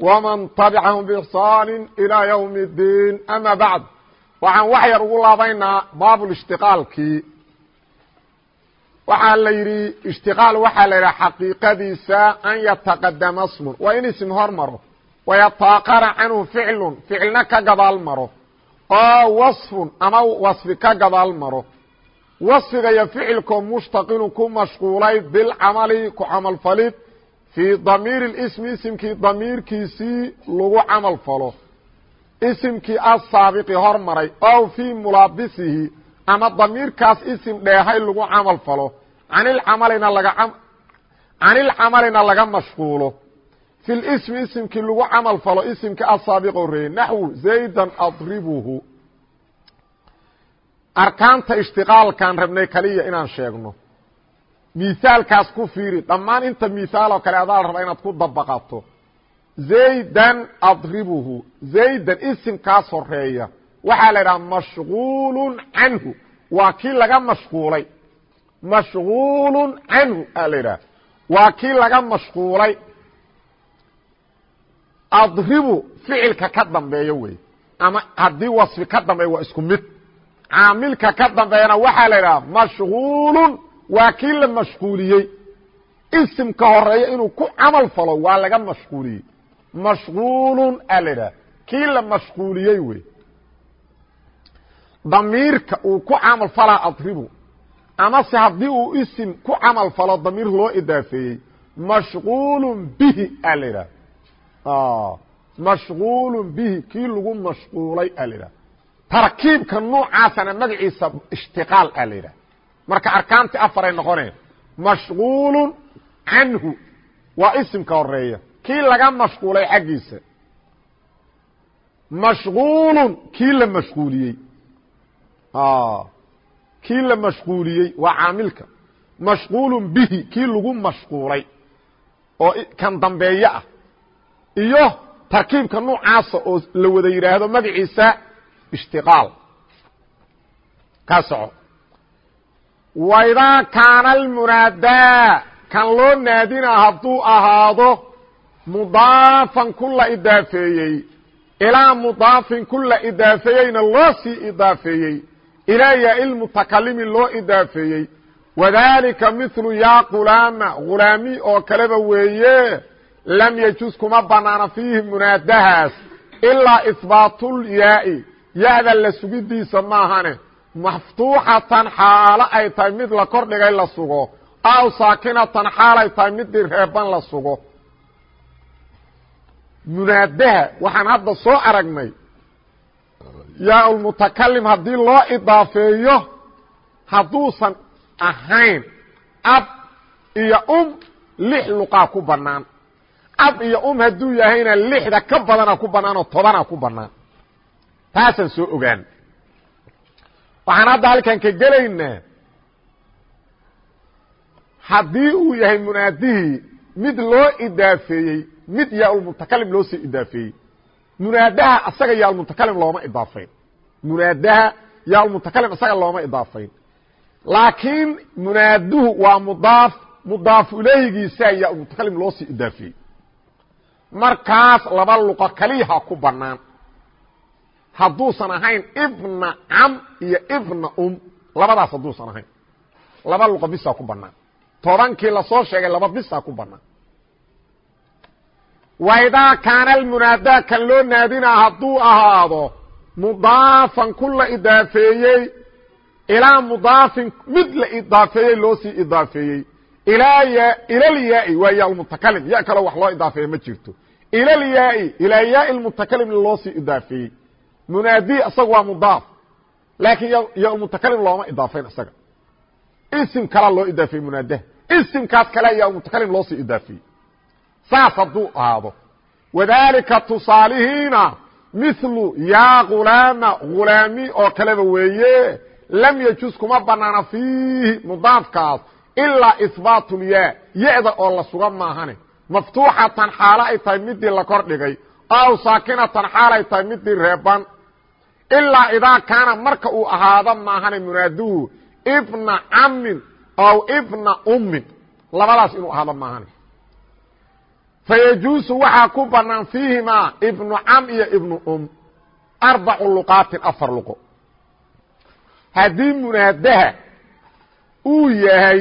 ومن تبعهم بإحsaan إلى يوم الdين أmا baعd waxaan wax yar ugu laabaynaa baabulاشhtiqaalkii waxaa la yidhi ishtiqaal waxaa la yidhaha xaqiiqadiisa an yataqadama smun waa in ism hor maro wayataaqara canhu ficlun ficilna ka gadaal maro oo waصfun ama waصfi ka gadaal maro waصfiga iyo ficilkoo mushtaqinu ku mashquulay bilcamali ku camalfalid fii damiiri ismi isimkii damiirkiisii lagu camal falo. Isimkii asaabiqi hormaray ow fii mulaabisihi ama damiirkaas isim dheehay lagu camal falo. Anilcamalina laga canilcamalina laga mashquulo. Fi lismi isimkii lagu camal falo isimkii asaabiq horeeyey naxwu zaydan adribuhu. Arkaanta ishtiqaalkaan rabnay kaliya inaan sheegno miaalkaas ku fiiri. Dhammaan inta miaaloo kale adaa la rabaa inaad ku dabaqato. Zaydan adribuhu. Zaydan isimkaas horreeya waxaa la idhaha mashquulu canhu. Waa kii laga mashquulay. Mashquulu canhu aa la idhaha waa kii laga mashquulay. Adribu ficilka ka dambeeya wey. Ama haddii wasfi ka dambeeya waa isku mid. Caamilka ka dambeeyana waxaa la idhaha mashquulu waa kii la mashquuliyey. Isimka horreeya inuu ku camal falo waa laga mashquuliyey. Mashquulun aa la idhaha kii la mashquuliyey wey? Damiirka uu ku camal falaa adribu amase haddii uu isim ku camal falo damiir loo idaafeeyey. Mashquulun bihi aa la idhaha mashquulun bihi. Kii lagu mashquulay aa la idhaha tarkiibka nuucaasana magaciisa ishtiqaal aa la yidhaha marka arkaanti afaray noqoneen. Mashquulu canhu. Waa isimka horreeya kii laga mashquulay xaggiisa. Mashquulun kii la mashquuliyey. Ah. Kii la mashquuliyey waa caamilka. Mashquulun bihi kii lagu mashquulay. Oo kan dambeeye ah. Iyo tarkiibka nuucaasa oo la wada yidhaahdo magaciisa ishtiqaal. Kaa soco waidaa kaana almunaadaa kan loo naadina hadduu ahaado mudaafan ku la idaafeeyey ilaa mudaafin ku la idaafeeyeyna loo sii idaafeeyey ilaa yaa ilmutakalimi loo idaafeeyey wadaalika mithlu yaa gulaama gulaami oo kaleba weeye lam yajus kuma banaana fiihi munaadahaas ilaa ihbaatulyaai ya-da la sugidiisa maahane maftuuxatan xaalo ay tahay mid la kordhigay la sugo. Aw saakinatan xaalay tahay midii reeban la sugo. Munaadaha waxaan hadda soo aragnay. Yaa lmutakalim haddii loo idaafeeyo hadduusan ahayn ab iyo um lix luqaa ku bannaan. Ab iyo um hadduu yahayna lixda ka badana ku bannaan oo tobana ku bannaan. Taasaan soo ogaan waxaan hadda halkan ka gelaynaa haddii uu yahay munaadihii mid loo idaafeeyey mid yaalmutakalim loo sii idaafeeyey munaadaha asaga yaalmutakalim looma idaafayn. Munaadaha yaalmutakalim isaga looma idaafayn. Laakiin munaaduhu waa mudaaf mudaaf ileygiisaa yaalmutakalim loo sii idaafeeyey. Markaas laba luqo kaliyaha ku banaan hadduusan ahayn ibna cam iyo ibna um labadaas hadduusan ahayn. Laba luqa bisaa ku banaan tobankii la soo sheegay laba bisaa ku banaan waidaa kaana almunaadaa kan loo naadinaa hadduu ahaado mudaafan ku la idaafeeyey ilaa mudaafin mid la idaafeeyey loo sii idaafeeyey. Ilalyaai waa ya lmutakalim ya kaloo wax loo idaafeeya ma jirto. Ilalyaai ilaa yaai lmutakalim loo sii idaafeeyey munaadi isaga waa mudaaf. Laakiin ymutakalim looma idaafayn isaga isim kalaa loo idaafeyey munaadaha isimkaas kale ayaa mutakalim loo sii idaafeyey saas hadduu ahaado wadalika tusaalihiina milu yaa gulaama gulaami oo kaleba weeye lam yajuz kuma banaana fiihi mudaafkaas ilaa ihbaat lyaa ya-da oo la suga maahane. Maftuuxatan xaalo ay tahay midii la kor dhigay aw saakinatan xaal ay tahay midii reeban ilaa idaa kaana marka uu ahaado maahane munaaduhu ibna camin aw ibna ummin. Labadaas inuu ahaado maahane fayajuusu waxaa ku banaan fiihimaa ibnu cam iyo ibnu um. Arbacu luqaatin afar luqo. Haddii munaadaha uu yahay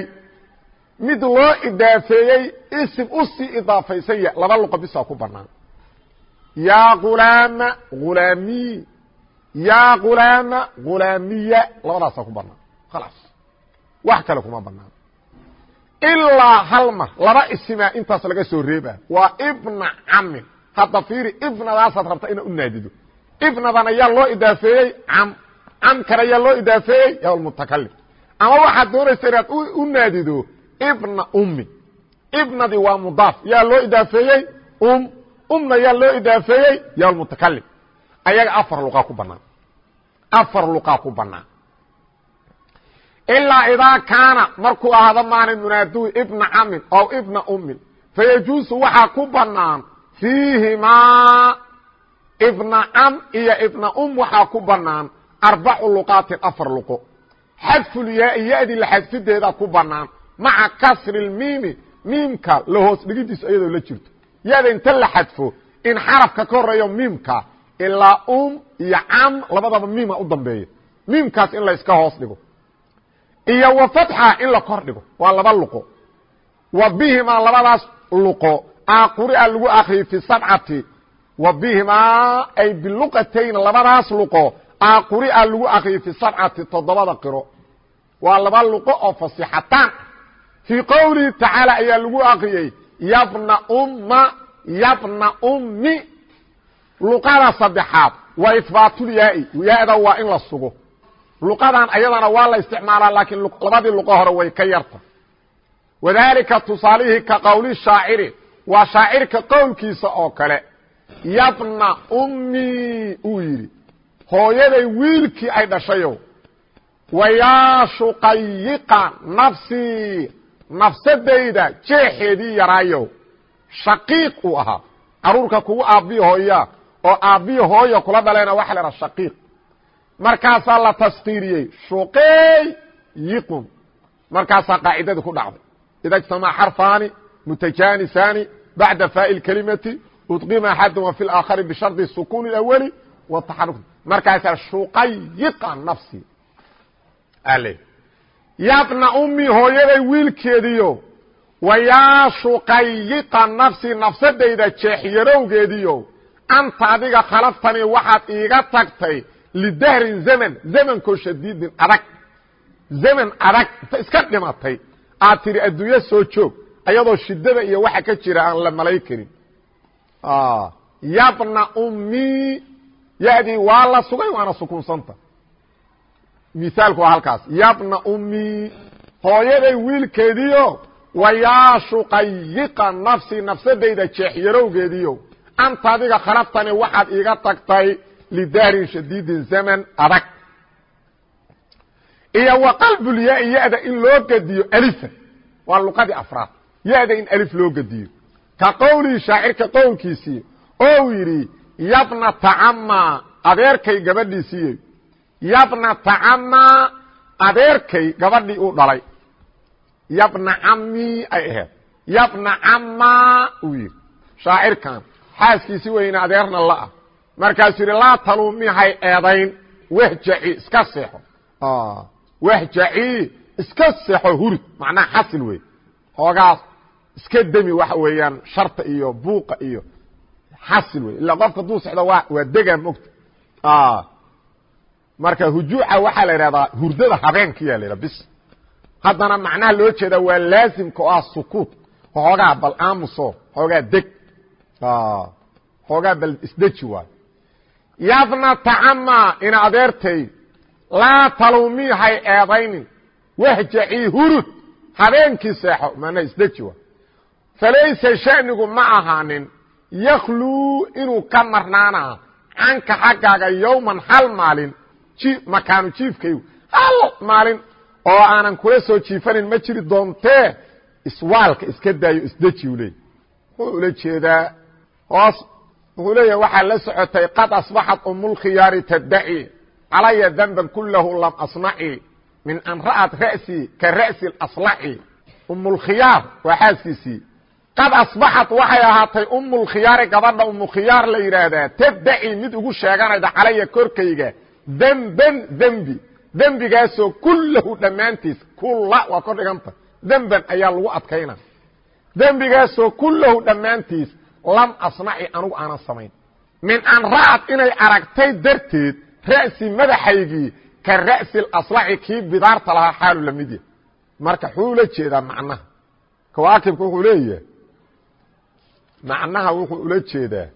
mid loo idaafeeyey isim u sii idaafaysan ya laba luqo bisaa ku banaan yaa gulaama gulaamiy yaa gulaama gulaamiya labadaasaa ku banaan khalaas wax kale kuma banaan ilaa hal mar laba isimaa intaas laga soo reeba waa ibna camin hadda fiiri ibnadaasaad rabta inaad u naadido ibnadan ayaa loo idaafeeyey cam camkan ayaa loo idaafeeyey ymutakalim ama waxaad doonaysa inaad u naadido ibna ummi ibnadii waa mudaaf yaa loo idaafeeyey um umna yaa loo idaafeeyey ymutakalim ayaga afar luqaa ku banaan afar luqaa ku banaan ilaa idaa kaana markuu ahaado maana munaaduu ibna camin aw ibna ummin fayajuusu waxaa ku banaan fiihimaa ibna cam iyo ibna um waxaa ku banaan arbacu luqaatin afar luqo. Xadfulyaai ya-dii la xadfideeda ku banaan maca kasri lmiimi miimka la hoos dhigidiisu iyadoo la jirto. Ya-da inta la xadfo in xarafka ka horeeyo miimka ilaa um iyo cam labadaba miima u dambeeya miimkaas in layska hoos dhigo. Iyo wa fatxa in la kor dhigo. Waa laba luqo. Wa bihimaa labadaas luqo. Aquria lagu akriyey fi sabcati. Wa bihimaa ay biluqatayn labadaas luqo. Aquria lagu akriyey fi sabcati toddobada qiro. Waa laba luqo oo fasixataan fii qowlihi tacaala ayaa lagu akriyey yabna umma yabna ummi luqada saddexaad waa ihbaatulyaai yaada waa in la sugo. Luqadan ayadana waa la isticmaalaa laakiin labadii luqo hore way ka yarta. Wadalika tusaalihii ka qowli shaaciri waa shaacirka qowlkiisa oo kale. Yabna ummi uu yidhi hooyaday wiilkii ay dhashayow wayaa shuqayiqa nafsii nafsadayda jeexeedii yaraayow. Shaqiiq uu ahaa caruurka kugu aabbiyi hooya oo aabbiyo hooyo kula dhaleena waxa la dhaha shaqiiq. Markaasaa la taskiiriyey shuqeyiqun markaasaa qaacidadii ku dhacday. Ida jtamaca xarfaani mutajaanisani bacda faa اlkelimati udqima axadun fi laakhari bishardi sukuuni اawali wataxaruk markaasaa shuqayiqa nafsi. Ale yabna ummi hooyaday wiilkeediyo wayaa shuqayiqa nafsi nafsadayda jeexyarowgeediyo anta adiga khalaftanii waxaad iiga tagtay lidahrin zaman zamankoo shadiidin adag. Zaman adag iska dhimatay. Aad tiri adduunyo soo joog. Ayadoo shidada iyo waxa ka jira aan la malay karin. Yabna ummi yadii waa la sugay waana sukunsanta. Misaalku waa halkaas. Yabna ummi hooyaday wiilkeediio wayaa shuqayiqa nafsi nafsadayda jeexyarowgeediio anta adiga khalaftani waxaad iiga tagtay lidahrin shadiidin zaman adag. Iyo wa qalbulyaai ya-da in loo gediyo alifa waa luqadii afraad. Ya-da in alif loo gediyo ka qowlii shaacirka qowlkiisii ou yidhi yabna tacama adeerkay gabadhiisiiye yabna tacama adeerkay gabadhii uu dhalay. Yabna cami ay ahayd. Yabna cama uu yidhi. Shaacirkan xaaskiisi weyne adeerna la'ah markaasuu yidhi laa taluumi hay eedayn wehjaci iska seexo. Wehjaci iska seexo hurid macnaha xasil wey hoogaas iska demi waxa weeyaan sharta iyo buuqa iyo xasil wey ilaa qofka duu sexdo waa waa degaa mogta marka hujuuca waxaa la idhahdaa hurdada habeenkiya la yidhaha bis. Haddana macnaha loo jeedaa waa laazimka oo ah sukuut. Hoogaa bal aamuso hoogaa deg hoogaa bal isdeji waayo yabna tacama ina adeertay laa talumii hay eedaynin wahjacii hurud habeenkii seexo mana isdeji waayo falaysa shanigu ma ahaanin yakluu inuu ka marnaana canka xaggaaga yowman hal maalin makaanu jiifkaygu hal maalin oo aanan kula soo jiifanin ma jiri doontee iswaalka iska daayo isdeji u leey wuxuu ula jeedaa hoos wuxuu leeyahay waxaa la socotay qad asbaxat umulkhiyaari taddaci calaya danban kulahu lam asnaci min an ra'at ra'sii ka ra'si aslaci. Umulkhiyaar waa xaaskiisii. Qad asbaxat waxay ahaatay umulkhiyaari gabadha umulkhiyaar la yidhaahdaa taddaci mid ugu sheeganayda calaya korkayga demban dembi dembigaasoo kullahu dhammaantiis kulla waa kor dhiganta demban ayaa lagu adkayna dembigaasoo kullahu dhammaantiis lam asnaci anugu aanan samayn. Min an ra'ad inay aragtay darteed ra'si madaxaygii ka ra'si aslaci kii bidaarta lahaa xaalu la mid marka xuu ula jeedaa macnaha. Kawaakibka wuxuu leeyahay macnaha wuxuu ula jeedaa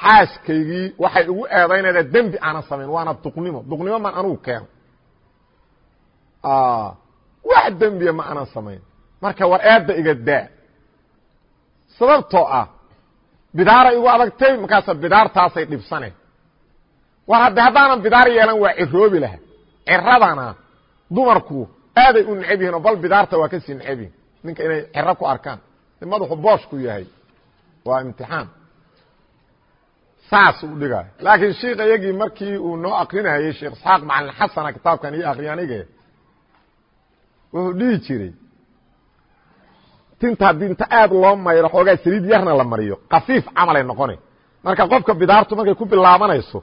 xaaskaygii waxay igu eedaynaydaa dembi aanan samayn waana duqnimo. Duqnimo man anugu keeno. Wax dembiya ma aanan samayn. Marka war eedda iga daa sababtoo ah bidaara igu adagtay markaasa bidaartaasay dhibsane war hadde haddaanan bidaar yeelan waa ciroobi laha ciradana dumarku aaday u necab yihiin oo bal bidaarta waa ka sii necab yihiin ninka inay ciro ku arkaan madaxu booshku yahay waa imtixaan. Saas u dhigay laakiin sheikh iyagii markii uu noo akrinayey sheekh isxaaq macalin xasana kitaabkan iyo akriyanige wuxuu dhihi jiray tinta haddii inta aad loo mayro xoogaa saliid yarna la mariyo. Kafiif camalay noqona marka qofka bidaartu markay ku bilaabanayso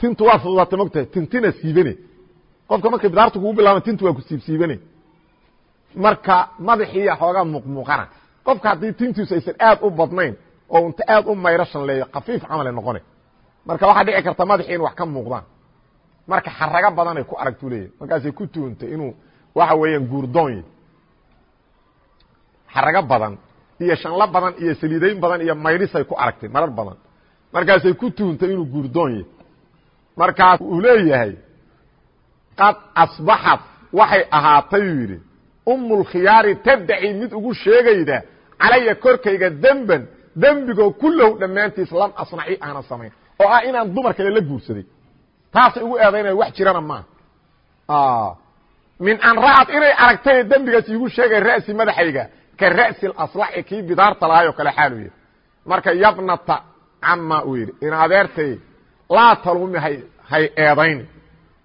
tintu waa fududaata mogtahay tintina siibane qofka markay bidaartu kugu bilaaban tintu waa ku siibsiibane marka madaxiiya xoogaa muuqmuuqana qofka haddii tintiisu aysan aad u badnayn oo inta aad u mayro shanleeyo kafiif camalay noqona marka waxaa dhici karta madaxii in wax ka muuqdaan. Marka xarago badanay ku aragtu leeyahy markaasay ku tuuntay inuu waxa weeyaan guurdoonye xarago badan iyo shanlo badan iyo saliidayn badan iyo mayrisay ku aragtay marar badan. Markaasay ku tuuntay inuu guurdoonye markaas uu leeyahay qad asbaxat waxay ahaatay uu yidhi umulkhiyaari taddaci mid ugu sheegayda calaya korkayga demban dembigoo kullahu dhammaantiis lam asnaci aanan samayn. Oo ah inaan dumar kale la guursaday. Taasay ugu eedaynaya wax jirana maaha min an ra'ad inay aragtay dembigaas iigu sheegay ra'si madaxayga ka ra'si aslaxi kii bidaarta lahay oo kale xaalu yahy marka yabnata cama uu yidhi in laa talumi hay eedayni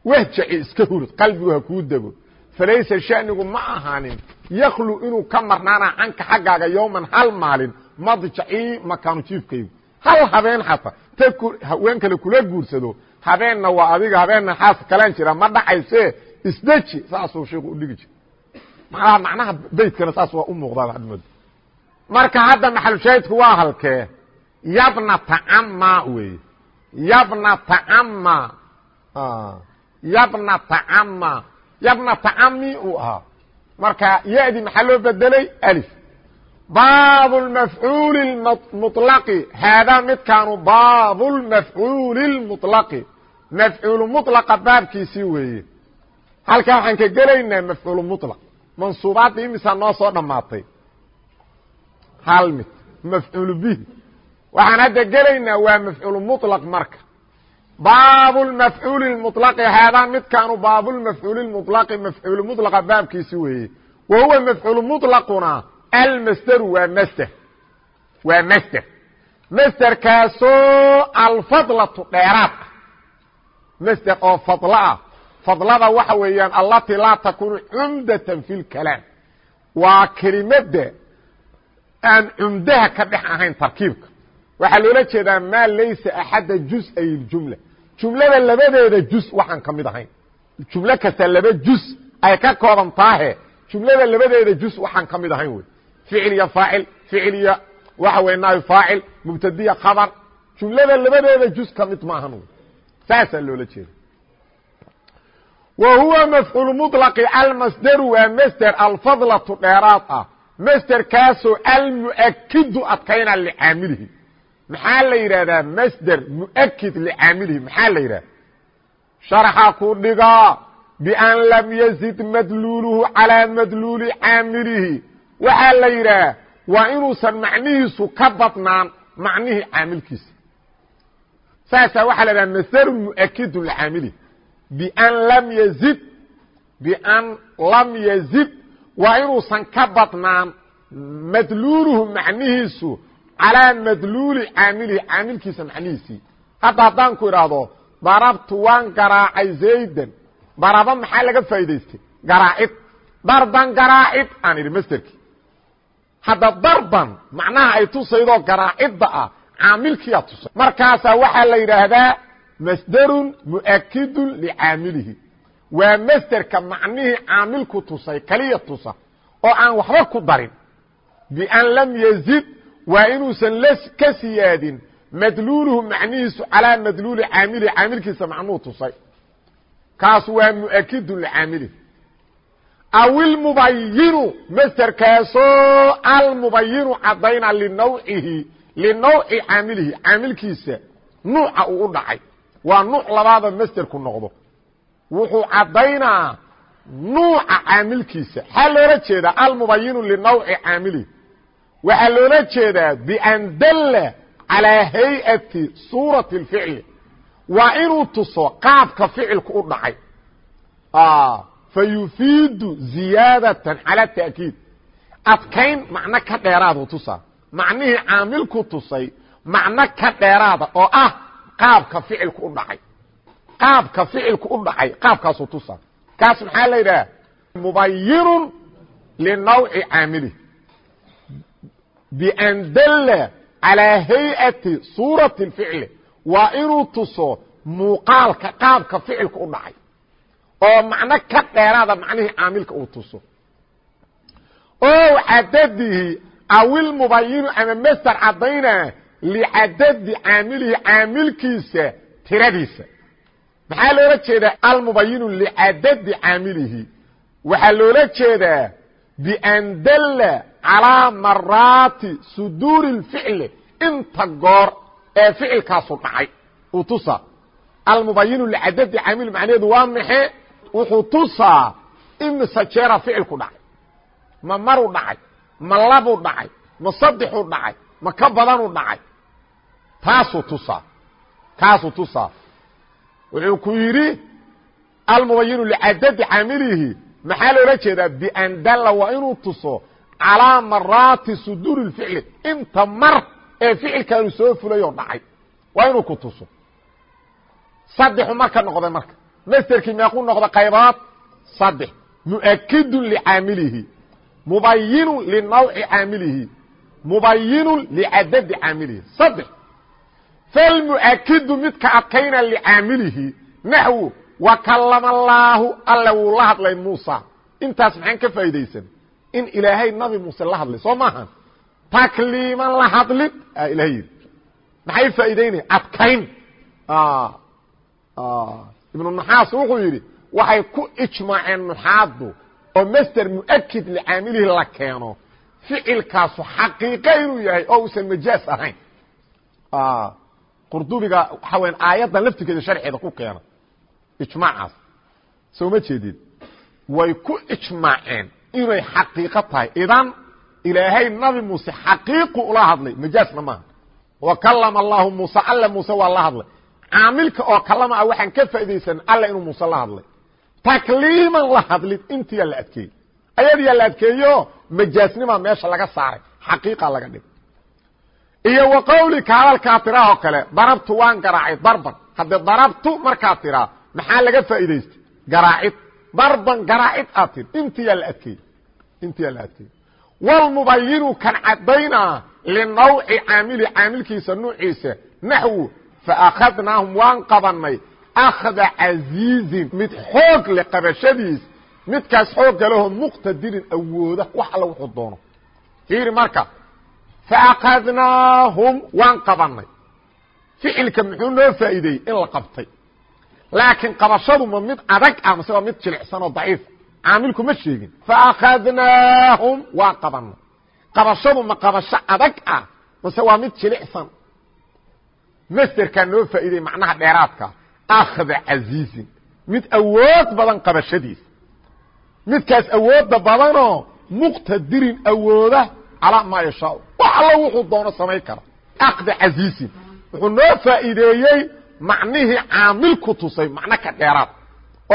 wahjaci iska hurud qalbigu ha kuu dego. Falaysa shanigu ma ahaanin yaklu inuu ka marnaana canka xaggaaga yowman hal maalin madjacii makaanu jiifkaygu hal habeen xataa ta haween kale kula guursado. Habeenna waa adiga habeenna xaas kalaan jira ma dhacayse isdeji saasuu sheikhu udhigi jira macnaha macnaha beytkana saas waa u muuqdaa admooda marka hadda maxalushaahidku waa halkee yabnata cama wey yabnata cama yabnata cama yabnata cami uu ahaa marka ya-di maxaa loo bedelay alif baab mafcuuli mulaqi haadaa midkaanu baab lmafcuuli lmuطlaqi mafcuulu muطlaqa baabkiisii weeye halkaa waxaan ka gelaynaa mafcuulu muطlaq mansuubaadda imisaa noo soo dhammaatay hal mid. Mafcuulu bihi. Waxaan hadda gelaynaa waa mafcuulu muطlaq marka. Baabu lmafcuuli mulaqi haadaa midkaanu baabulmafcuuli mulaqi mafcuulu mulaqa baabkiisi weeye. Wa huwa mafcuulu mulaquna almasderu waa masder waa masder masderkaasoo alfadlatu dheeraad. Ah masder oo fadlo ah fadlada waxa weeyaan allatii laa takunu cumdatan fi lkalaam waa kelimadda aan cumdaha ka dhex ahayn tarkiibka. Waxaa loola jeedaa maa laysa axadda juz-ay jumla. Jumlada labadeeda juz waxaan ka mid ahayn. Jumlo kasta laba juz ay ka kooban taahe. Jumlada labadeeda juz waxaan ka mid ahayn wey. Ficil iyo faacil. Ficil iyo waxa wey naabi faacil. Mubtadiya khabar. Jumlada labadeeda juz ka mid maahan wey. Saasaa loola jeeda wa huwa mafcuul muطlaqi almasderu waa masder alfadlatu dheeraad ah masderkaasoo almu'akidu adkayna licaamilihi maxaa la yidhahdaa masder muakid licaamilihi maxaa la yidhahda sharxa ku dhigaa bian lam yazid madluuluhu calaa madluuli caamilihi waxaa la yidhaah waa inuusan macnihiisu ka badnaan macnihii caamilkiisa saasaa waxaa la dhaha masru muakidun licaamili bian lam yazid bian lam yazid waa inuusan ka badnaan madluuluhu macnihiisu calaa madluuli caamilihi caamilkiisa macnihiisii. Hadda haddaan ku idhaahdo darabtu waan garaacay zaydan. Daraba maxaa laga faa'idaystay garaacid. Darban garaacid aan idhi masterkii hadda darban macnaha ay tusaydoo garaacidda ah caamilkiyaa tusay markaasaa waxaa la yidhaahdaa masderun mu'akidun licaamilihi waa masderka macnihii caamilku tusay keliya tusa oo aan waxba ku darin. Bian lam yazid waa inuusan ka siyaadin madluuluhu macnihiisu calaa madluuli caamilihi caamilkiisa macnuhu tusay. Kaas waa mu'akidun licaamilihi aw ilmubayinu masderkaasoo almubayinu caddayna linawcihi linawci caamilihi caamilkiisa nuuca uu u dhacay waa nuuc labaada masderku noqdo. Wuxuu caddaynaa nuuca caamilkiisa. Xaa loola jeedaa almubayinu linawci caamilihi waxaa loola jeedaa bian dalla calaa hay'ati suurati اlficli waa inuu tuso qaabka ficilku u dhacay. Fayufiidu ziyaadatan cala ta'kiid. Adkayn macno ka dheeraadu tusaa. Macnihii caamilku tusay macno ka dheeraada oo ah qaabka ficilku u dhacay. Qaabka ficilku u dhacay qaabkaasuu tusaa kaas maxaa la yidhaha mubayinun linawci caamilih bian dalla calaa hay'ati suurati اlficli waa inuu tuso muuqaalka qaabka ficilku u dhacay. Oo macno ka dheeraada macnihii caamilka uu tuso. O cadadihi awilmubayinu ama masder caddayna licadadi caamilihi caamilkiisa tiradiisa maxaa loola jeedaa almubayinu licadadi caamilihi waxaa loola jeedaa bian dalla calaa maraati suduuri اlficli inta goor ee ficilkaasu dhacay uu tusa almubayinu licadadi caamil macnaheedu waa maxe wuxuu tusaa imise jeera ficilku dhacay ma maruu dhacay ma labuu dhacay ma saddexuu dhacay ma ka badanuu dhacay taasuu tusaa kaasuu tusaa wuxuu ku yidhi almubayinu licadadi caamilihi. Maxaa loola jeedaa? Bian dalla waa inuu tuso calaa maraati suduuri اlficli inta mar ee ficilkaanu soo fulayoo dhacay waa inuu ku tuso. Saddexu marka noqday marka. Masterkii meequu noqda qaybood saddex. Muakidun licaamilihi. Mubayinun linawci caamilihi. Mubayinun licadadi caamilihi. Saddex falmuakidu midka adkayna licaamilihi naxwu wakalama allaahu alle wuu la hadlay muusa intaas maxaan ka faa'idaysan in ilaahay nabi muuse la hadlay soo maaha takliiman la hadlid ilahay yidhi maxay faa'idaynaya adkayn ibnu naxaas wuxuu yidhi waxay ku ijmaaceen nuxaaddu oo master muakid licaamilihi la keeno ficilkaasu xaqiiqe inuu yahay oo uusan majaas ahayn qurdubiga waxaa weya aayaddan laftirkeeda sharceeda ku keena. Ijmaacaas. Soo ma jeedid way ku ijmaaceen inay xaqiiqo tahay. Idan ilaahay nabi muuse xaqiiqu ula hadlay. Majaasna maaha wa kalama allahu muuse alle muuse waa la hadlay. Caamilka oo kalama ah waxaan ka faaidaysan alla inuu muuse la hadlay. Takliiman la hadlid intiyaa la adkeeyey. Ayadiyaa la adkeeyo majaasnimaa meesha laga saaray. Xaqiiqa laga dhig iyo wa qawlika hadalkaa tiraahoo kale darabtu waan garaacay darban. Haddee darabtu markaa tiraa maxaa laga faa'idaystay garaacid. Darban garaacid aad tir. Intiyaa la adkeeyey. Intiyaa la adkeeyey. Walmubayinu kan caddaynaa linawci caamili caamilkiisa nuuciisa naxwu faakadnaahum waan qabanay akhda casiizin mid xoog leh qabashadiis midkaas xoogga lehoo muqtadirin awooda wax alla wuxuu doono. Fiiri marka faakadnaahum waan qabanay ficilka muxuu noo faa'iideeyey in la qabtay laakiin qabashadu ma mid adag ah mase waa mid jilicsan oo daciif caamilku ma sheegin faakadnaahum waan qabanay qabashadu ma qabasho adag ah mase waa mid jilicsan masderkaa noo faa'iidey macnaha dheeraadka akhda casiizin mid awood badan qabashadiisa midkaas awoodda badanoo muqtadirin awooda calaa maa yashaau wax allo wuxuu doono samayn kara. Akhda casiizin wuxuu noo faa'iideeyey macnihii caamilku tusay macno ka dheeraad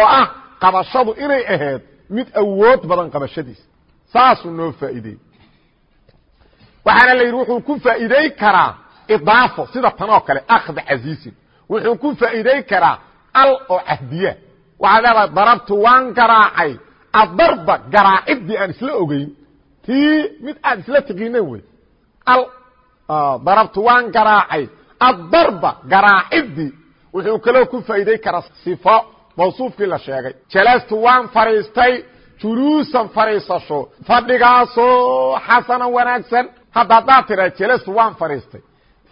oo ah qabashadu inay ahayd mid awood badan qabashadiisa. Saasuu noo faa'iideeyey. Waxaana la yidhi wuxuu ku faa'iiday karaa idaafo sida tanoo kale akhda casiisin wuxuu ku faa'iiday karaa al oo cahdiya waxaad leedahay darabtu waan garaacay darabtu waan garaacay. Addarba garaaciddii wuxuu kaloo ku faa'iiday karaa sifo mawsuufkii la sheegay. Jalastu waan fadhiistay juluusan fadhiisasho fadhigaasoo xasanan wanaagsan. Hadda haddaad tidhaa jalastu waan fadhiistay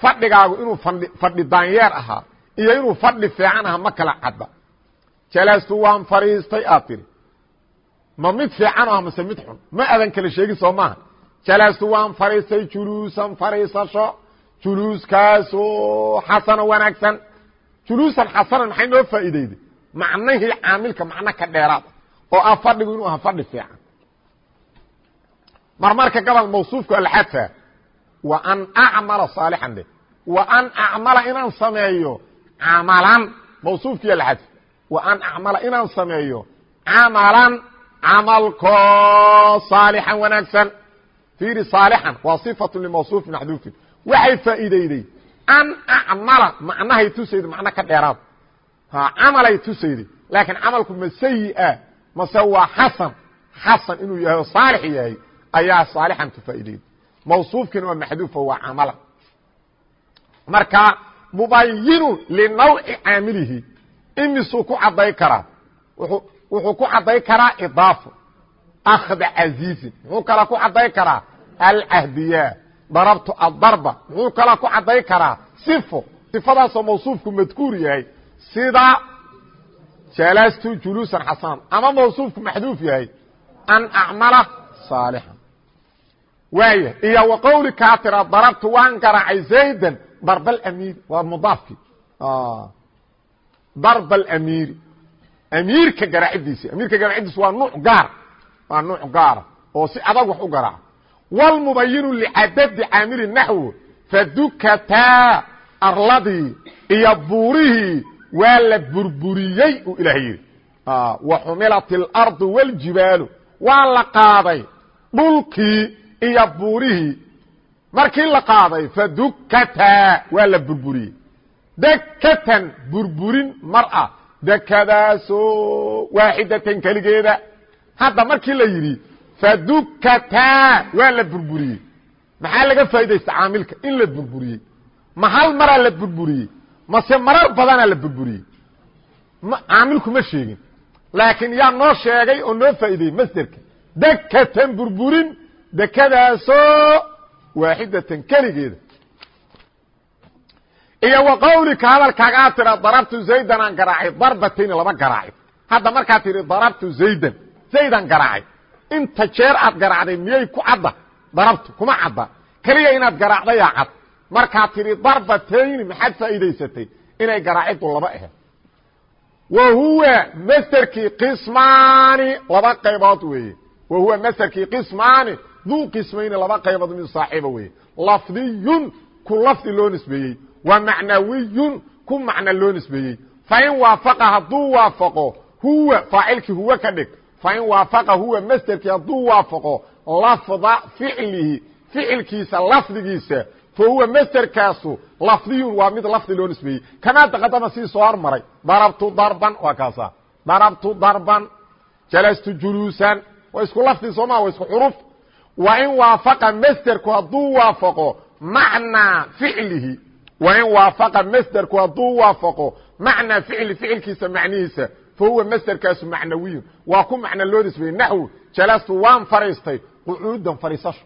fadhigaagu inuu fadhi daanyeer ahaa iyo inuu fadhi fiican aha ma kala cadda. Jalastu waan fadhiistay aad tidhi. Ma mid fiican ah mase mid xun. Ma adan kala sheegin soo maaha jalastu waan fadhiistay juluusan fadhiisasho juluuskaasoo xasana wanaagsan juluusan xasanan maxay noo faa'iideyday macnihii caamilka macno ka dheeraada oo ah fadhigu inuu aha fadhi fiican marmarka gabal mawsuufka alxadfa wa an acmala saalixan de wa an acmala inaan sameeyo camalan mawsuufkii alxadf wa an acmala inaan sameeyo camalan camalkoo saalixan wanaagsan fiiri saalixan waa صifatu limawsuufin maxduufin waxay faa'iideyday an acmala macnahay tusayda macno ka dheeraad. Camalay tusayday laakiin camalku ma sayi-a mase waa xasan xasan inuu yahay oo saalix yahay ayaa saalixan tufaa'ideeyey mawsuufkiina waa maxduufo waa camala marka mubayinu linawci caamilihi. Imisuu ku cadday karaa wuxuu ku cadday karaa idaafo akhda casiizin muxuu kala ku cadday karaa alcahdiya darabtu adarba muxuu kala ku cadday karaa sifo. Sifadaasoo mawsuufku madkuur yahay. Sida jalastu juluusan xasanan ama mawsuufku maxduuf yahay an acmala saalixan waaya iyo wa tira darabtu waan garaacay zaydan darb alamiiri waa mudaafkii. Darb alamiiri amiirka garaacidiisi amiirka garaacidiisi waa nuuc gaar. Waa nuuc gaara oo si adag wax u garaaca wlmubayinu licadadi caamili naxw fadukataa arladii iyo buurihii waa la burburiyey uu ilaah yidhi wa xumilat اlardu wاljibaalu waa la qaaday dhulkii iyo buurihii markii la qaaday fadukataa waa la burburiyey dakatan burburin mar ah dakadaasoo waaxidatan keligeeda hadda markii la yidhi fadukataa waa la burburiyey maxaa laga faa'idaysta caamilka in la burburiyey ma hal maraa la burburiyey mase marar badanaa la burburiyey caamilku ma sheegin laakiin yaa noo sheegay oo noo faa'ideeyey masderka dekatan burburin dekadaasoo waaxidatan keligeeda iyo wa qawlika hadalkaaga aad tira darabtu zaydan aan garaacay darbatayni laba garaacay hadda markaad tidhi darabtu zaydan zaydan garaacay inta jeer aad garaacday miyay ku cadda? Darabtu kuma cadda. Keliya inaad garaacdayaa cad. Markaad tidhi darbatayni maxaad faa'iidaysatay? Inay garaaciddu laba aheed wa huwa masderkii qismaani laba qaybood weeye. Wa huwa masderkii qismaani duu qismayni laba qaybood mid saaxiiba weeye. Lafdiyun ku lafdi loo nisbeeyey. Wa macnawiyun ku macna loo nisbeeyey. Fain waafaqa hadduu waafaqo huwa faacilkii huwa ka dhig fain waafaqa huwa masderkii hadduu waafaqo lafda ficlihi ficilkiisa lafdigiisa fa huwa masderkaasu lafdiyun waa mid lafdi loo nisbeeyey kamaa taqadama sii soo hormaray darabtu darban waa kaasa darabtu darban jalastu juluusan waa isku lafdi soo maa waa isku xuruf wa in waafaqa masderku hadduu waafaqo macnaa ficlihi wa in waafaqa masderku hadduu waafaqo macnaa ficli ficilkiisa macnihiisa huwa masderkaasu macnawiyun waa ku macna loo nisbeeyey naxwu jalastu waan fadhiistay qucuudan fadhiisasho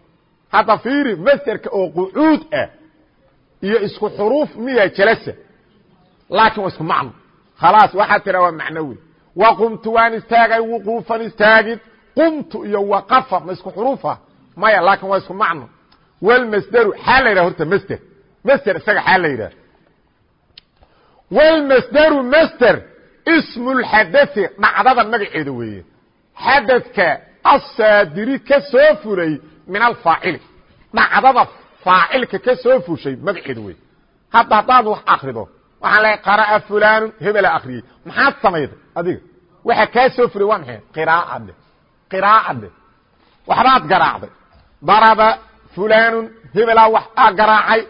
hadda fiiri masderka oo qucuud ah iyo isku xuruuf miya jalasa laakiin waa isku macno khalaas waxaa tira waa macnawi wa qumtu waan istaagay wuquufan istaagid qumtu iyo waqafa ma isku xuruufa maya laakiin waa isku macno wlmasderu xaa la yidhaha horta masder masder isaga xaa la yidhaha wlmasderu masder ismu lxadai dhacdada magaceeda weeye. Xadadka asaadiri ka soo fulay min alfaacili dhacdada faacilka ka soo fushay magaceeda wey hadda haddaad wax akrido waxaan leehay qara'a fulanu hebela akriyey maxaad samayday adiga? Waxa kaa soo fulay waa maxay qiraacade qiraacade waxbaad garaacday. Daraba fulanun hebelaa wax a garaacay.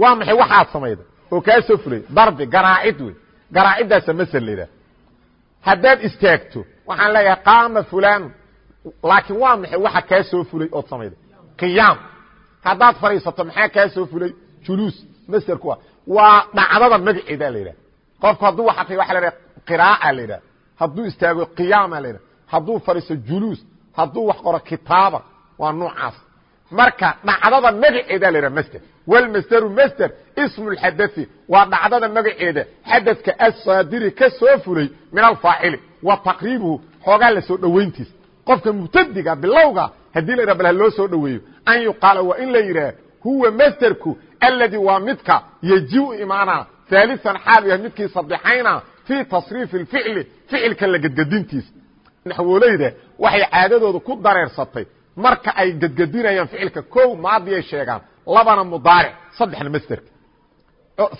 Waa maxay? Waxaad samayday oo kaa soo fulay darbi garaacid wey garaaciddaasa masel la yidhaha haddaad istaagto waxaan leeyahay qaama fulanun laakiin waa maxay? Waxa kaa soo fulay ood samayday. Qiyaam. Haddaad fadhiisato maxaa kaa soo fulay? Juluus. Masderku ah. Waa dhacdada magaceeda la yidhaha. Qofku hadduu akriyo waxa la qiraa'a la yidhaha. Hadduu istaago qiyaama la yidhaha. Hadduu fadhiisto juluus. Hadduu wax qoro kitaaba. Waa noocaas marka dhacdada magaceeda la yidhaha masder wlmasderu masder ismu lxadai waa dhacdada magaceeda xadadka asaadiri ka soo fulay min alfaacili wa taqriibuhu xoogaa la soo dhowayntiisa qofka mubtadiga bilowga haddii la yidhah bal ha loo soo dhoweeyo an yuqaala waa in la yidhaah huwa masderku aladi waa midka yejiu imaana haalian xaal yahay midkii sadexayna fii tasriifi اficli ficilka la gedgedintiisa naxwooleyda waxay caadadooda ku dareersatay marka ay gedgedinayaan ficilka ko maadiyay sheegaan labana mudaaric saddexna masderka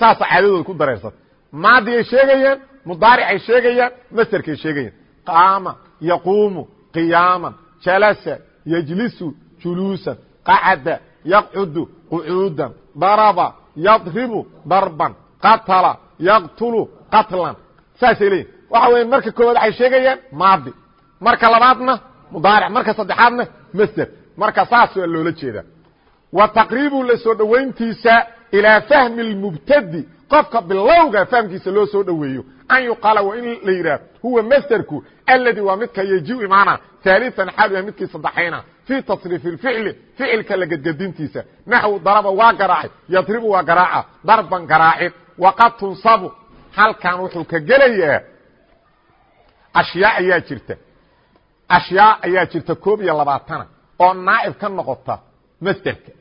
saasa caadadooda ku dareersatay maadiyay sheegayaan mudaaricay sheegayaan masderkay sheegayaan. Qaama yaquumu qiyaama jalasa yjlisu juluusan qacada yaqcudu qucuudan daraba yadribu darban qatala yaqtulu qatlan. Saasay leeyihiin waxa weya marka koowaad waxay sheegayaan maadi. Marka labaadna mudaaric. Marka saddexaadna masder marka saas waa loola jeedaa wa taqriibu la soo dhowayntiisa ilaa fahmi اlmubtadi qofka bilowga fahmkiisa loo soo dhoweeyo an yuqaala waa in la yidhaah huwa masderku aladi waa midka yeji imaana aalian xaal midkii saddexayna fii tasriif اficli ficilka la gedgedintiisa naxwu daraba waa garaacay yadribu waa garaaca darban garaacid waqad tunsabu halkan wuxuu ka gelayaa ashyaa ayaa jirta. Ashyaa ayaa jirta oo naaib ka noqota masderka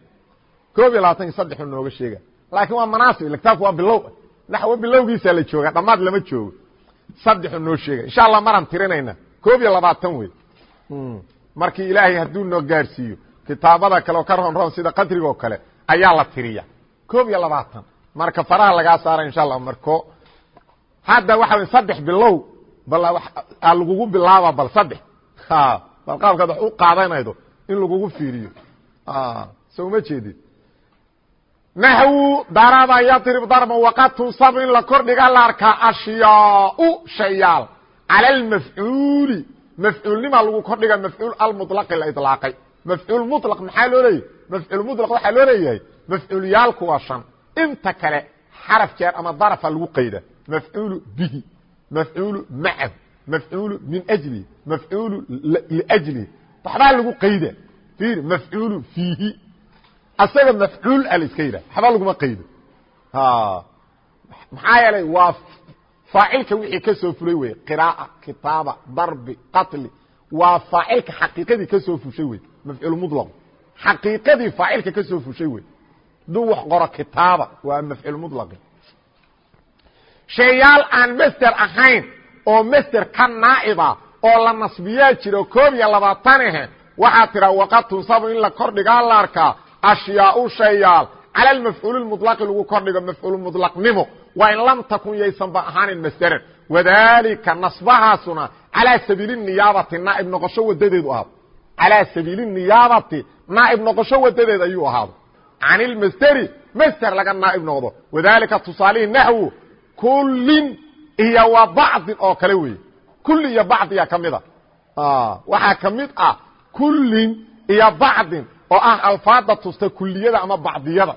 koob iyo labaatan iyo saddexu nooga sheega. Laakiin waa manaasib kitaabku waa bilow. Naxwo bilowgiisaa la jooga dhammaad lama joogo. Saddexu noo sheega. Insha allah maraan tirinayna. Koob iyo labaatan wey. Markii ilaahay hadduu noo gaarsiiyo kitaabada kale oo ka ronron sida qadriga oo kale ayaa la tiriya koob iyo labaatan. Marka faraha lagaa saara insha allah marko. Hadda waxa wey saddex bilow. Bal lagugu bilaaba bal saddex. Bal qaabkaad wax u qaadanaydo in lagugu fiiriyo. So uma jeedid naxwu daraba yadrib darba waqatusab in la kordhiga la arkaa ashyaau shayaal cala almafcuuli mafcuulnima lagu kordhiga mafcuul almulaqi la ilaaqay mafcuul mulaq maxaa loo leeyahy mafcuul mulaq waxaa loo leeyahay mafcuulyaalku waa shan inta kale xaraf jeer ama darafa lagu qayda mafcuulu bihi mafcuulu macahu mafcuulu min ajlihi mafcuulu liajlihi waxbaa lagu qayda mafcuulu fiihi asaga mafcuul a la iska yidhah waxba laguma qaydo. Maxaa yeelay waa faacilka wixii ka soo fulay wey qiraa'a kitaaba darbi qatli. Waa faacilka xaqiiqadii ka soo fushay wey mafcuul mulaq xaqiiqadii faacilka ka soo fushay wey duu wax qoro kitaaba waa mafcuul mulaqi shayaal aan master ahayn oo master ka naa'iba oo la nasbiyaa jiro koob iyo labaatan ahe waxaa tiraa waqad tunsabu in la kordhigaa la arkaa ashyaau shayaal cala almafcuul mulaqi lagu kordhigo mafcuul mulaqnimo waa in lam takun yaysanba ahaanin masderan wadalika nasbahaasuna calaa sabiili niyaabati naaib noqosho wadadeedu ahaado calaa sabiili niyaabati naaib noqosho wadadeed ayuu ahaado can ilmasderi masder laga naaib noqdo wadalika tusaalihii naxwu kullin iyo wa bacdin oo kale weeye kulli iyo bacdiya ka mid a waxaa ka mid ah kullin iyo bacdin oo ah alfaada tusta kuliyada ama bacdiyada.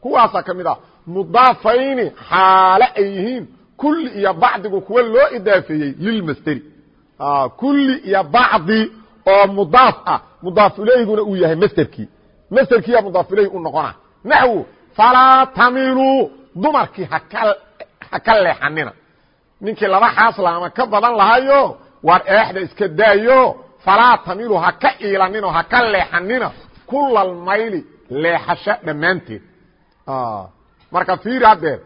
Kuwaasaa ka mid ah mudaafayni xaale ay yihiin kulli iyo bacdigu kuwa loo idaafeeyey lilmasderi kulli iyo bacdi oo mudaaf ah mudaaf ileyguna uu yahay masderkii masderkiiya mudaaf ileyh u noqona. Naxwu falaa tamiluu dumarkii ha ka leexanina ninkii laba xaasla ama ka badan lahayo waar eexda iska daayo falaa tamilu ha ka iilaninoo ha ka leexanina kulal mayli leexasho dhammaanteed. Marka fiiri haddeer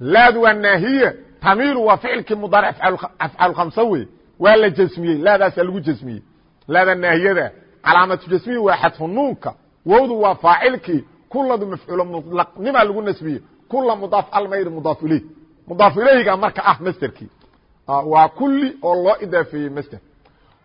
laadu waa naahiye tamiilu waa ficilkii mudaaric afcaal khamsa wey waa la jasmiyey laadaasaa lagu jasmiyey. Laada naahiyada calaamatu jasmiyi waa xadfu nuunka wowdu waa faacilkii kuladu mafcuulo mulaqnimaa lagu nasbiyey. Kula mudaaf almayr mudaaf ileyh mudaaf ilayhiga marka ah masderkii waa kuli oo loo idaafeeyey masder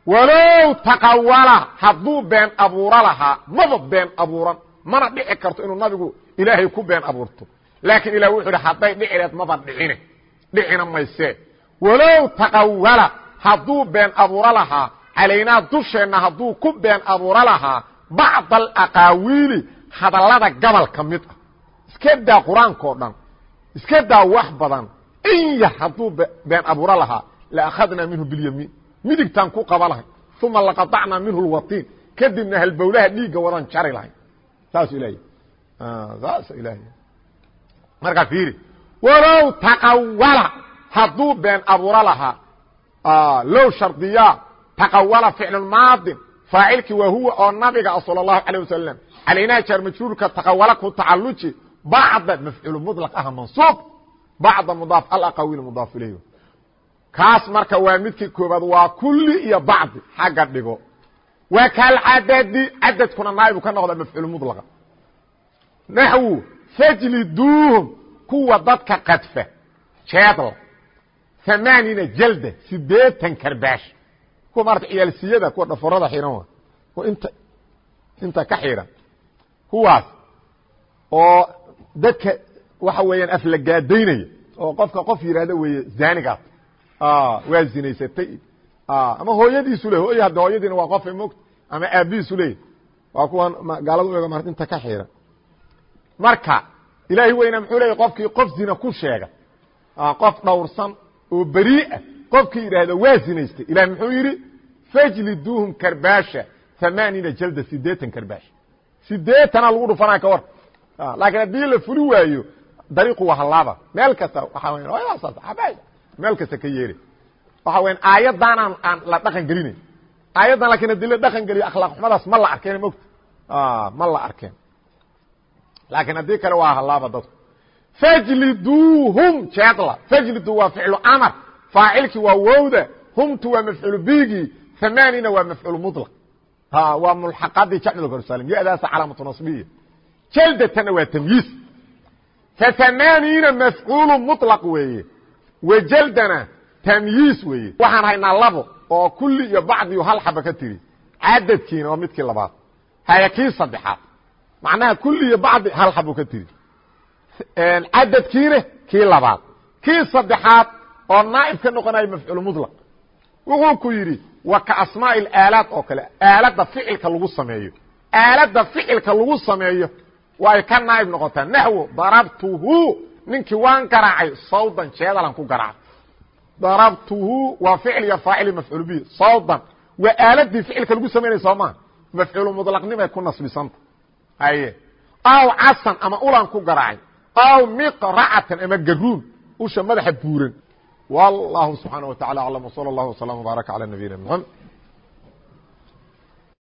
walow taqawala hadduu been abuuro lahaa maba been abuuran mana dhici karto inuu nabigu ilaahay ku been abuurto. Laakiin ilah wuxuu idhi hadday dhicileed maba dhicine. Dhicina maysee walow taqawala hadduu been abuuro lahaa calaynaa dusheenna hadduu ku been abuuro lahaa bacda alaqaawiili hadallada gabal ka mid ah. Iska daa qur'aankao dhan iska daa wax badan. In yar hadduu been abuuro lahaa la minhu bilyamiin midigtaan ku qaba lahay uma laqaطacnaa minhu lwatiin kadibna halbowlaha dhiigga wadan jari lahay saasuu ilahy saas ilahy markaa fiiri walow taqawala hadduu been abuuro lahaa low shardiyaa taqawala ficlu maadin faacilkii waa huwa oo nabiga salى الlahu عalيه wasalam calaynaa jaar majruurka taqawala ku tacaluji bacda mafcuul mطlq ah mansuub bacda mudaaf alaqawiil mudaaf ilayh kaas marka waa midkii koobaad waa kuli iyo bacdi xagga dhigo. Waa kalcadadi cadadkuna naaibu ka noqda mafcuul mطlqa naxwu fajliduuhum kuwa dadka qadfa jeedl amaaniina jalda sideetan karbaash. Kuwa maarata ciyaalsiyada kuwa dhaforada xiran wa kuwa inta inta ka xiran. Kuwaas oo dadka waxa weeyaan aflagaadaynaya oo qofka qof yidhaahdo weeye zaanigaas waa zinaysatay ama hooyadiisu le hooy hadda hooyadiina waa qof mogta ama aabihiisu leey waa kuwan gaalada u ega mar inta ka xiran marka ilaahi weyna muxuu leeyay qofkii qof zina ku sheega. Qof dhowrsan oo beriiah qofkii yidhaahda waa zinaystay. Ilah muxuu yidhi fajliduuhum karbaasha amaaniina jalda sideetan karbaash sideetana lagu dhufanaya ka war. Laakiin haddii la fuli waayo dariiqu waa hallaaba meel kasta waxaa meel kasta ka yeeri waxa weya aayaddan aan la dhaqan gelinayn aayaddan laakiin haddii la dhaqan geliyo akhlaaq xumadaas ma la arkeen mogta ma la arkeen. Laakiin haddii kale waa hallaaba dadku fajliduuhum jeedla. Fajlidu waa ficlu amar. Faacilkii waa wowda. Humtu waa mafcuul bigii amaanina waa mafcuul mulq waa mulxaqadii jacmil korsalim yadaasa calaamatu nasbiya. Jaldatana waa tamyiis. Faamaaniina mafcuulu mulaq weeye wajaldana tamyiis weeye. Waxaan haynaa labo. oo kulli iyo bacdiyu hal xaba ka tiri. Cadadkiina waa midkii labaad. Haya kii saddexaad. Macnaha kulli iyo bacdi hal xabu ka tiri. Cadadkiina kii labaad. Kii saddexaad oo naaib ka noqonayo mafcuul mulaq wuxuu ku yidhi wa ka asmaaءi اaalaad oo kale. Aaladda ficilka lagu sameeyo. Aaladda ficilka lagu sameeyo way ka naaib noqotaa. Naxwo darabtuhu ninkii waan garaacay sawdan jeedalan ku garaacay darabtuhu waa ficil iyo faacili mafcuul bihi sawdan waa aaladii ficilka lagu samaynaya soo maa mafcuulu mulaqnimay ku nasbisanta aye aw casan ama ulan ku garaacay aw miqracatan ama garuun usha madaxa buuran والله سبحانه وتعالى أعلم وصلى الله وسلم وبارك على نبينا محمد